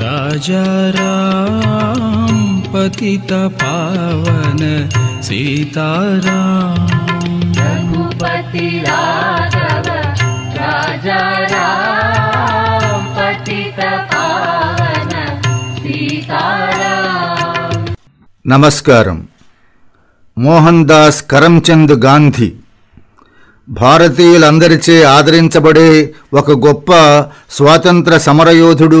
राजा राम पतित पावन सीताराम रघुपति राघव राजा राम पतित पावन सीताराम నమస్కారం మోహన్ దాస్ కరంచంద్ గాంధీ భారతీయులందరిచే ఆదరించబడే ఒక గొప్ప స్వాతంత్ర సమరయోధుడు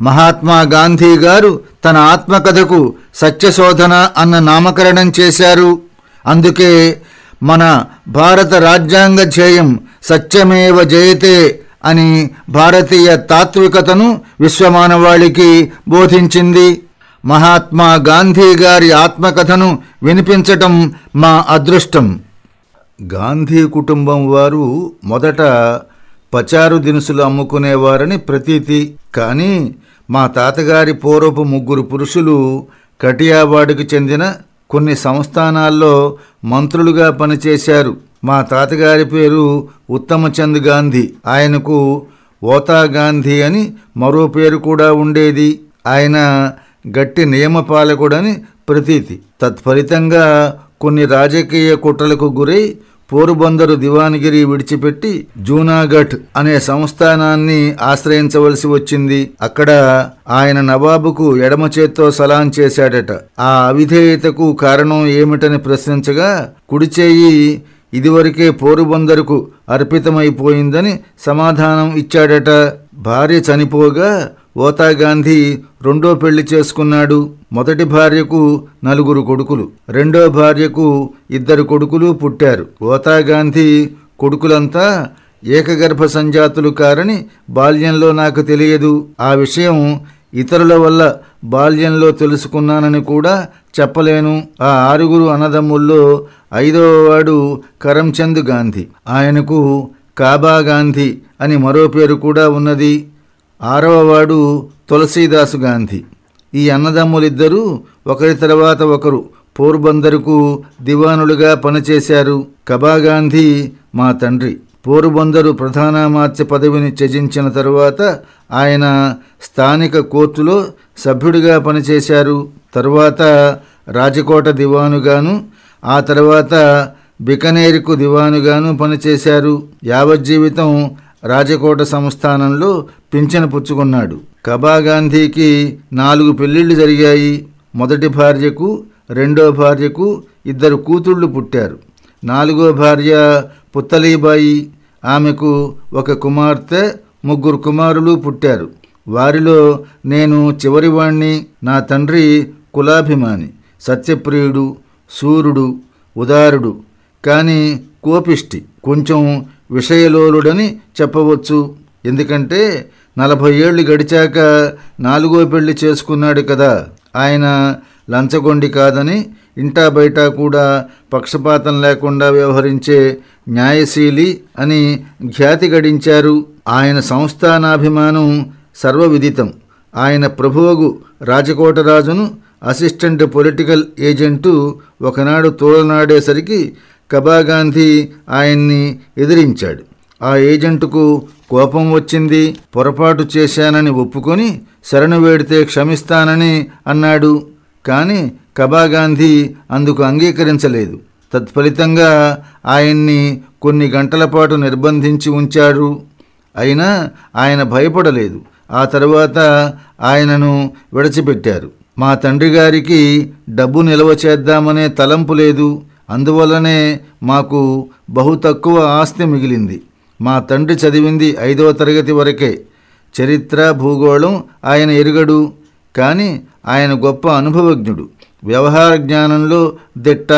మహాత్మా గాంధీ గారు తన ఆత్మకథకు సత్యశోధన అన్న నామకరణం చేశారు. అందుకే మన భారత రాజ్యాంగ ధ్యేయం సత్యమేవ జయతే అని భారతీయ తాత్వికతను విశ్వమానవాళికి బోధించింది. మహాత్మా గాంధీ గారి ఆత్మకథను వినిపించటం మా అదృష్టం. గాంధీ కుటుంబం వారు మొదట పచారు దినుసులు అమ్ముకునేవారని ప్రతీతి. కానీ మా తాతగారి పూర్వపు ముగ్గురు పురుషులు కటియాబాడుకు చెందిన కొన్ని సంస్థానాల్లో మంత్రులుగా పనిచేశారు. మా తాతగారి పేరు ఉత్తమచంద్ గాంధీ. ఆయనకు ఓతా గాంధీ అని మరో పేరు కూడా ఉండేది. ఆయన గట్టి నియమపాలకుడని ప్రతీతి. తత్ఫలితంగా కొన్ని రాజకీయ కుట్రలకు గురై పోరుబందరు దివానగిరి విడిచిపెట్టి జూనాగఢ్ అనే సంస్థానాన్ని ఆశ్రయించవలసి వచ్చింది. అక్కడ ఆయన నవాబుకు ఎడమ చేత్తో సలాం చేశాడట. ఆ అవిధేయతకు కారణం ఏమిటని ప్రశ్నించగా కుడిచేయి ఇదివరకే పోరుబందరుకు అర్పితమైపోయిందని సమాధానం ఇచ్చాడట. భార్య చనిపోగా ఓతా గాంధీ రెండో పెళ్ళి చేసుకున్నాడు. మొదటి భార్యకు నలుగురు కొడుకులు. రెండో భార్యకు ఇద్దరు కొడుకులు పుట్టారు. ఓతా గాంధీ కొడుకులంతా ఏకగర్భ సంజాతులు కారని బాల్యంలో నాకు తెలియదు. ఆ విషయం ఇతరుల వల్ల బాల్యంలో తెలుసుకున్నానని కూడా చెప్పలేను. ఆ ఆరుగురు అన్నదమ్ముల్లో ఐదవవాడు కరంచంద్ గాంధీ. ఆయనకు కాబా గాంధీ అని మరో పేరు కూడా ఉన్నది. ఆరవవాడు తులసీదాసు గాంధీ. ఈ అన్నదమ్ములిద్దరూ ఒకరి తర్వాత ఒకరు పోర్బందరుకు దివానులుగా పనిచేశారు. కబాగాంధీ మా తండ్రి. పోరుబందరు ప్రధానామాత్య పదవిని త్యజించిన తరువాత ఆయన స్థానిక కోర్టులో సభ్యుడిగా పనిచేశారు. తరువాత రాజకోట దివానుగాను ఆ తర్వాత బికనేరుకు దివానుగాను పనిచేశారు. యావజ్జీవితం రాజకోట సంస్థానంలో పింఛను పుచ్చుకున్నాడు. కబా గాంధీకి నాలుగు పెళ్ళిళ్ళు జరిగాయి. మొదటి భార్యకు రెండో భార్యకు ఇద్దరు కూతుళ్ళు పుట్టారు. నాలుగో భార్య పుత్తలీబాయి. ఆమెకు ఒక కుమార్తె ముగ్గురు కుమారులు పుట్టారు. వారిలో నేను చివరివాణ్ణి నా తండ్రి కులాభిమాని సత్యప్రియుడు సూర్యుడు ఉదారుడు కానీ కోపిష్టి కొంచెం విషయలోలుడని చెప్పవచ్చు. ఎందుకంటే నలభై ఏళ్ళు గడిచాక నాలుగో పెళ్ళి చేసుకున్నాడు కదా. ఆయన లంచగొండి కాదని ఇంటా బయట కూడా పక్షపాతం లేకుండా వ్యవహరించే న్యాయశీలి అని ఖ్యాతి గడించారు. ఆయన సంస్థానాభిమానం సర్వవిదితం. ఆయన ప్రభువగు రాజకోటరాజును అసిస్టెంట్ పొలిటికల్ ఏజెంటు ఒకనాడు తోలనాడేసరికి కబాగాంధీ ఆయన్ని ఎదిరించాడు. ఆ ఏజెంటుకు కోపం వచ్చింది. పొరపాటు చేశానని ఒప్పుకొని శరణు వేడితే క్షమిస్తానని అన్నాడు. కానీ కబాగాంధీ అందుకు అంగీకరించలేదు. తత్ఫలితంగా ఆయన్ని కొన్ని గంటల పాటు నిర్బంధించి ఉంచారు అయినా ఆయన భయపడలేదు. ఆ తర్వాత ఆయనను విడిచిపెట్టారు. మా తండ్రి గారికి డబ్బు నిల్వ చేద్దామనే తలంపు లేదు. అందువల్లనే మాకు బహు తక్కువ ఆస్తి మిగిలింది. మా తండ్రి చదివింది ఐదవ తరగతి వరకే. చరిత్ర భూగోళం ఆయన ఎరుగడు కానీ ఆయన గొప్ప అనుభవజ్ఞుడు. వ్యవహార జ్ఞానంలో దిట్ట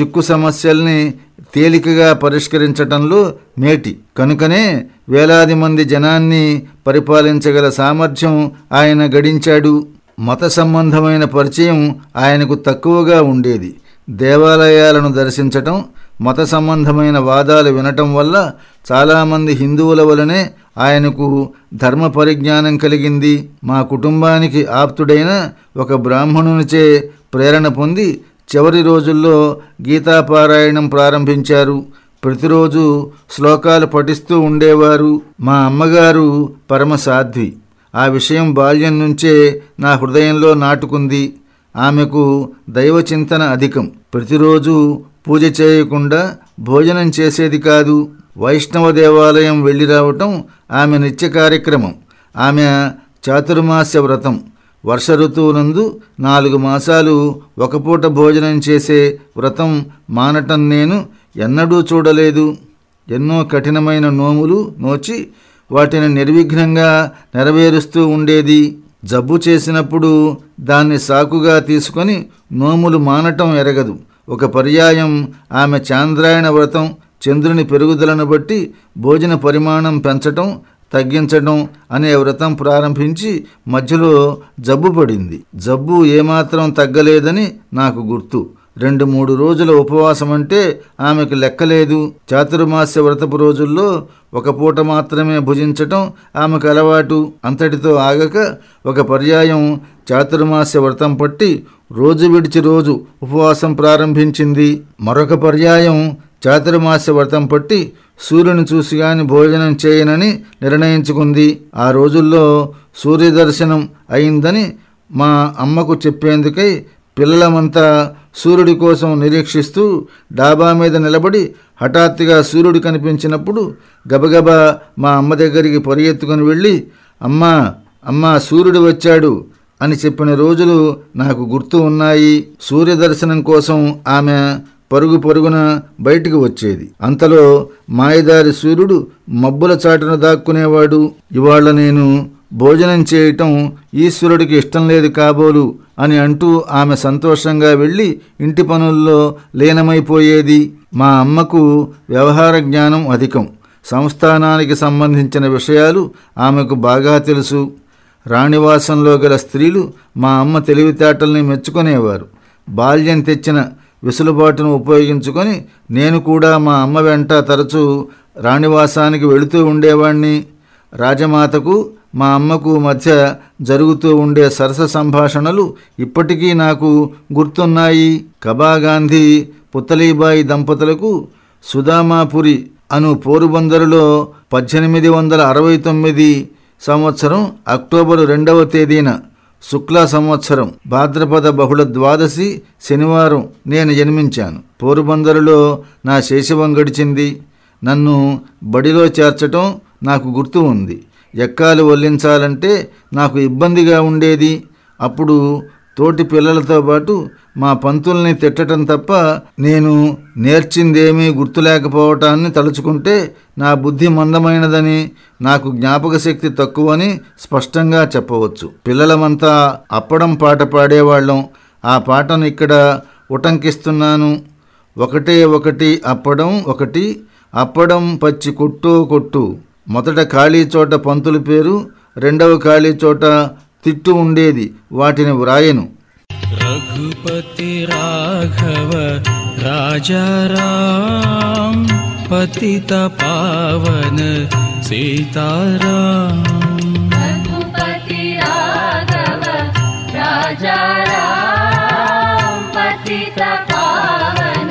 చిక్కు సమస్యల్ని తేలికగా పరిష్కరించటంలో మేటి. కనుకనే వేలాది మంది జనాన్ని పరిపాలించగల సామర్థ్యం ఆయన గడించాడు. మత సంబంధమైన పరిచయం ఆయనకు తక్కువగా ఉండేది. దేవాలయాలను దర్శించటం మత సంబంధమైన వాదాలు వినటం వల్ల చాలామంది హిందువుల వలనే ఆయనకు ధర్మ పరిజ్ఞానం కలిగింది. మా కుటుంబానికి ఆప్తుడైన ఒక బ్రాహ్మణునిచే ప్రేరణ పొంది చివరి రోజుల్లో గీతాపారాయణం ప్రారంభించారు. ప్రతిరోజు శ్లోకాలు పఠిస్తూ ఉండేవారు మా అమ్మగారు పరమ సాధ్వి ఆ విషయం బాల్యం నుంచే నా హృదయంలో నాటుకుంది. ఆమెకు దైవచింతన అధికం. ప్రతిరోజు పూజ చేయకుండా భోజనం చేసేది కాదు. వైష్ణవ దేవాలయం వెళ్ళి రావటం ఆమె నిత్య కార్యక్రమం. ఆమె చాతుర్మాస్య వ్రతం. వర్ష ఋతువునందు నాలుగు మాసాలు ఒకపూట భోజనం చేసే వ్రతం మానటం నేను ఎన్నడూ చూడలేదు. ఎన్నో కఠినమైన నోములు నోచి వాటిని నిర్విఘ్నంగా నెరవేరుస్తూ ఉండేది. జబ్బు చేసినప్పుడు దాన్ని సాకుగా తీసుకొని నోములు మానటం ఎరగదు. ఒక పర్యాయం ఆమె చాంద్రాయణ వ్రతం చంద్రుని పెరుగుదలను బట్టి భోజన పరిమాణం పెంచటం తగ్గించడం అనే వ్రతం ప్రారంభించి మధ్యలో జబ్బు పడింది. జబ్బు ఏమాత్రం తగ్గలేదని నాకు గుర్తు. రెండు మూడు రోజుల ఉపవాసం అంటే ఆమెకు లెక్కలేదు. చాతుర్మాస్య వ్రతపు రోజుల్లో ఒక పూట మాత్రమే భుజించటం ఆమెకు అలవాటు. అంతటితో ఆగక ఒక పర్యాయం చాతుర్మాస్య వ్రతం పట్టి రోజు విడిచి రోజు ఉపవాసం ప్రారంభించింది. మరొక పర్యాయం చాతుర్మాస్య వ్రతం పట్టి సూర్యుని చూసి గాని భోజనం చేయనని నిర్ణయించుకుంది. ఆ రోజుల్లో సూర్యదర్శనం అయిందని మా అమ్మకు చెప్పేందుకై పిల్లలమంతా సూర్యుడి కోసం నిరీక్షిస్తూ డాబా మీద నిలబడి హఠాత్తుగా సూర్యుడు కనిపించినప్పుడు గబగబా మా అమ్మ దగ్గరికి పరిగెత్తుకుని వెళ్ళి అమ్మా అమ్మా సూర్యుడు వచ్చాడు అని చెప్పిన రోజులు నాకు గుర్తు ఉన్నాయి. సూర్యదర్శనం కోసం ఆమె పరుగు పరుగున బయటికి వచ్చేది. అంతలో మాయదారి సూర్యుడు మబ్బుల చాటును దాక్కునేవాడు. ఇవాళ నేను భోజనం చేయటం ఈశ్వరుడికి ఇష్టం లేదు కాబోలు అని అంటూ ఆమె సంతోషంగా వెళ్ళి ఇంటి పనుల్లో లీనమైపోయేది. మా అమ్మకు వ్యవహార జ్ఞానం అధికం. సంస్థానానికి సంబంధించిన విషయాలు ఆమెకు బాగా తెలుసు. రాణివాసంలో గల స్త్రీలు మా అమ్మ తెలివితేటల్ని మెచ్చుకునేవారు. బాల్యం తెచ్చిన వెసులుబాటును ఉపయోగించుకొని నేను కూడా మా అమ్మ వెంట తరచూ రాణివాసానికి వెళుతూ ఉండేవాణ్ణి. రాజమాతకు మా అమ్మకు మధ్య జరుగుతూ ఉండే సరస సంభాషణలు ఇప్పటికీ నాకు గుర్తున్నాయి. కబాగాంధీ పుత్తలీబాయి దంపతులకు సుధామాపురి అను పోరుబందరులో పద్దెనిమిది వందల అరవై తొమ్మిది సంవత్సరం అక్టోబరు రెండవ తేదీన శుక్ల సంవత్సరం భాద్రపద బహుళ ద్వాదశి శనివారం నేను జన్మించాను. పోరుబందరులో నా శేషవం గడిచింది. నన్ను బడిలో చేర్చటం నాకు గుర్తు ఉంది. ఎక్కాలు వల్లించాలంటే నాకు ఇబ్బందిగా ఉండేది. అప్పుడు తోటి పిల్లలతో పాటు మా పంతుల్ని తిట్టడం తప్ప నేను నేర్చిందేమీ గుర్తులేకపోవటాన్ని తలుచుకుంటే నా బుద్ధి మందమైనదని నాకు జ్ఞాపక శక్తి తక్కువని స్పష్టంగా చెప్పవచ్చు. పిల్లలమంతా అప్పడం పాట పాడేవాళ్ళం. ఆ పాటను ఇక్కడ ఉటంకిస్తున్నాను. ఒకటే ఒకటి అప్పడం ఒకటి అప్పడం పచ్చి కొట్టు కొట్టు. మొదట ఖాళీ చోట పంతుల పేరు రెండవ ఖాళీ చోట తిట్టు ఉండేది వాటిని వ్రాయను. రఘుపతి రాఘవ రాజారావన సీతారా. పావన